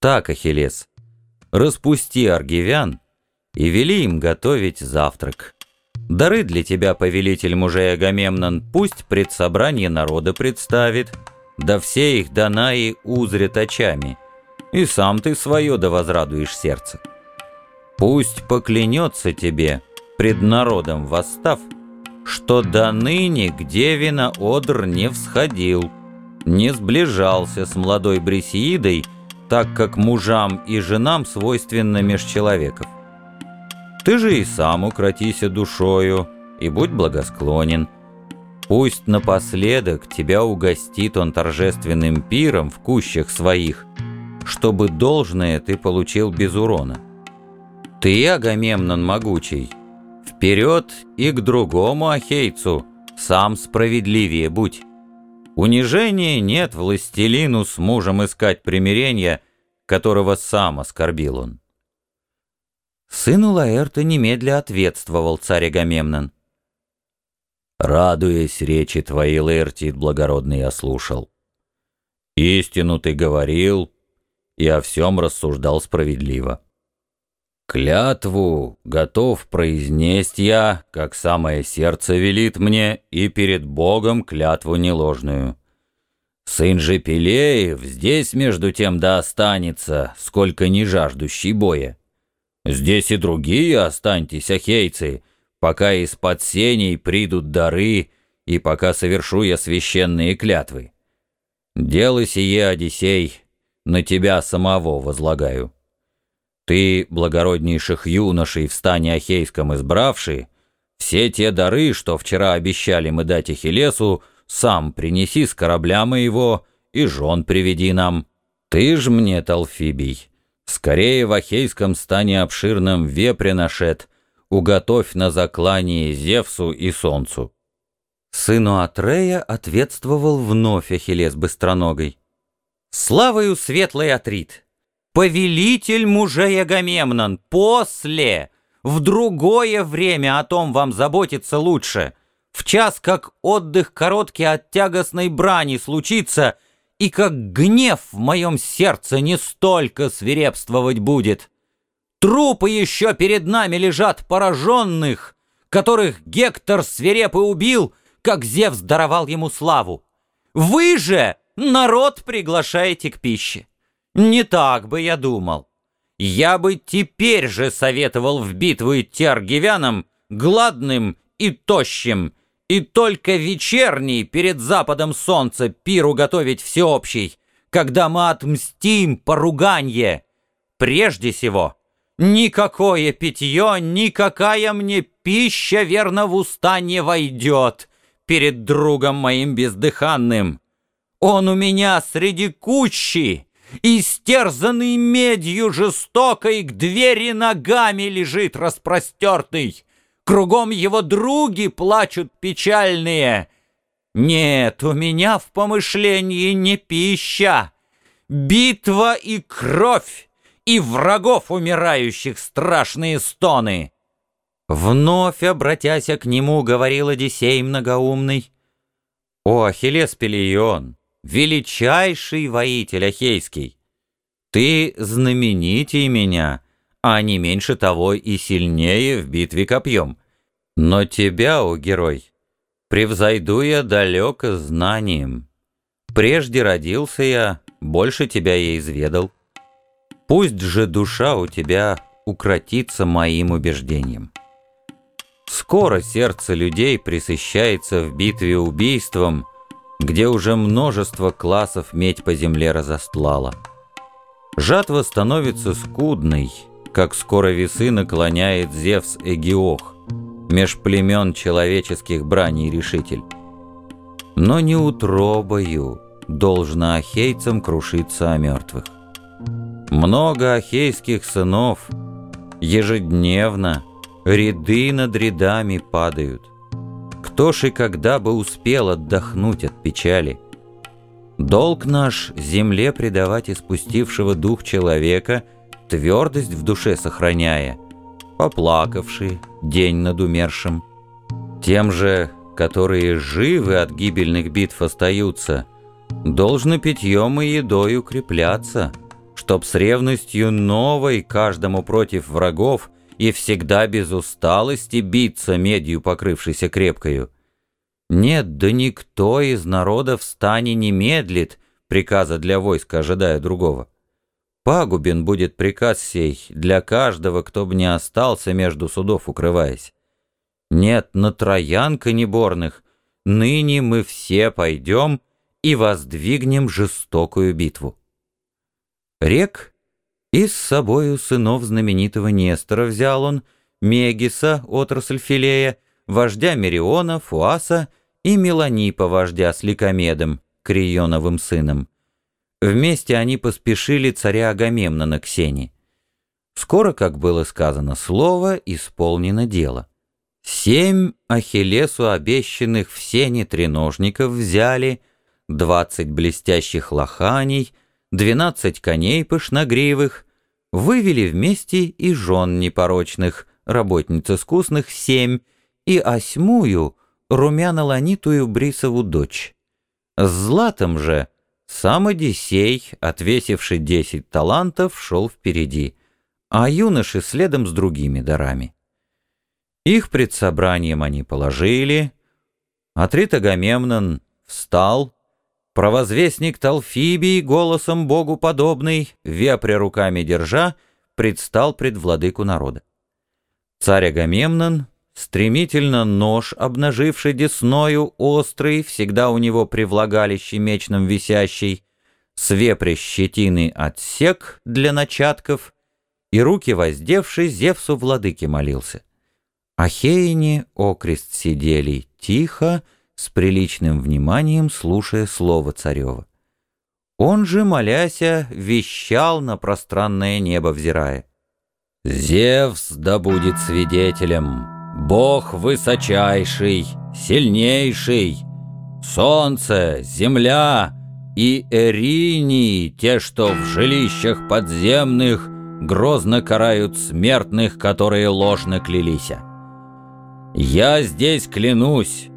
Так, Ахиллес, распусти аргивян и вели им готовить завтрак. Дары для тебя, повелитель мужей Агамемнон, пусть пред собрание народа представит, да все их Данаи узрят очами, и сам ты свое да возрадуешь сердце. Пусть поклянется тебе, пред народом восстав, что до ныне к деве одр не всходил, не сближался с молодой Брисеидой, так как мужам и женам свойственно меж человеков. Ты же и сам укротися душою и будь благосклонен. Пусть напоследок тебя угостит он торжественным пиром в кущах своих, чтобы должное ты получил без урона. Ты, Агамемнон могучий, вперед и к другому ахейцу, сам справедливее будь. Унижения нет властелину с мужем искать примирения, которого сам оскорбил он. Сыну Лаэрта немедля ответствовал царь Агамемнон. «Радуясь речи твоей, Лаэртит благородный, я слушал. Истину ты говорил и о всем рассуждал справедливо. Клятву готов произнесть я, как самое сердце велит мне, и перед Богом клятву неложную. Сын же Пелеев здесь между тем да останется, сколько не жаждущий боя. Здесь и другие останьтесь, ахейцы, пока из-под сеней придут дары и пока совершу я священные клятвы. Дело сие, Одиссей, на тебя самого возлагаю. Ты, благороднейших юношей в стане Ахейском избравший, все те дары, что вчера обещали мы дать Ахиллесу, сам принеси с корабля моего и жен приведи нам. Ты ж мне, Талфибий, скорее в Ахейском стане обширном вепре нашед, уготовь на заклание Зевсу и Солнцу». Сыну Атрея ответствовал вновь Ахиллес быстроногой. «Славою светлый Атрит!» Повелитель мужей Агамемнон, после, в другое время о том вам заботиться лучше, в час, как отдых короткий от тягостной брани случится, и как гнев в моем сердце не столько свирепствовать будет. Трупы еще перед нами лежат пораженных, которых Гектор свирепо убил, как Зевс даровал ему славу. Вы же народ приглашаете к пище. Не так бы я думал. Я бы теперь же советовал в битву идти аргивянам, гладным и тощим, и только вечерний перед западом солнца пиру готовить всеобщий, когда мы отмстим поруганье. Прежде всего, никакое питье, никакая мне пища верно в уста не войдет перед другом моим бездыханным. Он у меня среди кучи, Истерзанный медью жестокой К двери ногами лежит распростертый. Кругом его други плачут печальные. Нет, у меня в помышлении не пища, Битва и кровь, и врагов умирающих страшные стоны. Вновь, обратясь к нему, говорил Одиссей многоумный, «О, Ахиллес Пелион, величайший воитель Ахейский. Ты знаменитей меня, а не меньше того и сильнее в битве копьем. Но тебя, о герой, превзойду я далеко знанием. Прежде родился я, больше тебя я изведал. Пусть же душа у тебя укротится моим убеждением. Скоро сердце людей присыщается в битве убийством — где уже множество классов медь по земле разостлала. Жатва становится скудной, как скоро весы наклоняет Зевс Эгиох, меж племен человеческих браней решитель. Но не утробою должно ахейцам крушиться о мертвых. Много ахейских сынов ежедневно ряды над рядами падают – кто ж и когда бы успел отдохнуть от печали? Долг наш земле предавать испустившего дух человека, твердость в душе сохраняя, поплакавший день над умершим. Тем же, которые живы от гибельных битв остаются, должны питьем и едой укрепляться, чтоб с ревностью новой каждому против врагов и всегда без усталости биться медью, покрывшейся крепкою. Нет, да никто из народа в стане не медлит, приказа для войска ожидая другого. Пагубен будет приказ сей для каждого, кто бы не остался между судов укрываясь. Нет, на троянка неборных, ныне мы все пойдем и воздвигнем жестокую битву. Рек и с собою сынов знаменитого Нестора взял он, Мегиса, отрасль Филея, вождя Мериона, Фуаса и Меланипа, вождя с Ликомедом, Крионовым сыном. Вместе они поспешили царя Агамемнона к сене. Скоро, как было сказано слово, исполнено дело. Семь Ахиллесу обещанных в сене треножников взяли, двадцать блестящих лоханий — 12 коней пышногреевых, вывели вместе и жен непорочных, работниц искусных семь, и осьмую, румяно-ланитую Брисову дочь. С златом же сам Одиссей, отвесивший десять талантов, шел впереди, а юноши следом с другими дарами. Их пред собранием они положили, Атрит Агамемнон встал, провозвестник Талфибий, голосом Богу подобный, вепря руками держа, предстал пред владыку народа. Царь Агамемнон Стремительно нож, обнаживший десною, острый, всегда у него при влагалище мечном висящий, свепре щетины отсек для начатков, и руки воздевший Зевсу владыке молился. Ахеяне окрест сидели тихо, с приличным вниманием слушая слово царева. Он же, моляся, вещал на пространное небо взирая. «Зевс да будет свидетелем!» Бог высочайший, сильнейший, Солнце, земля и Эринии, те, что в жилищах подземных Грозно карают смертных, которые ложно клялись. Я здесь клянусь,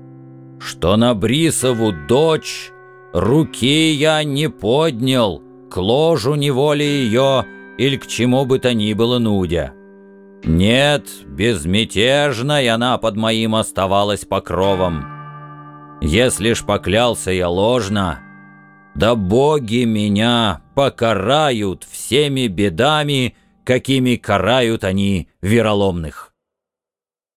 что на Брисову дочь Руки я не поднял, к ложу неволи ее Или к чему бы то ни было нудя. Нет, безмятежной она под моим оставалась покровом. Если ж поклялся я ложно, да боги меня покарают всеми бедами, какими карают они вероломных.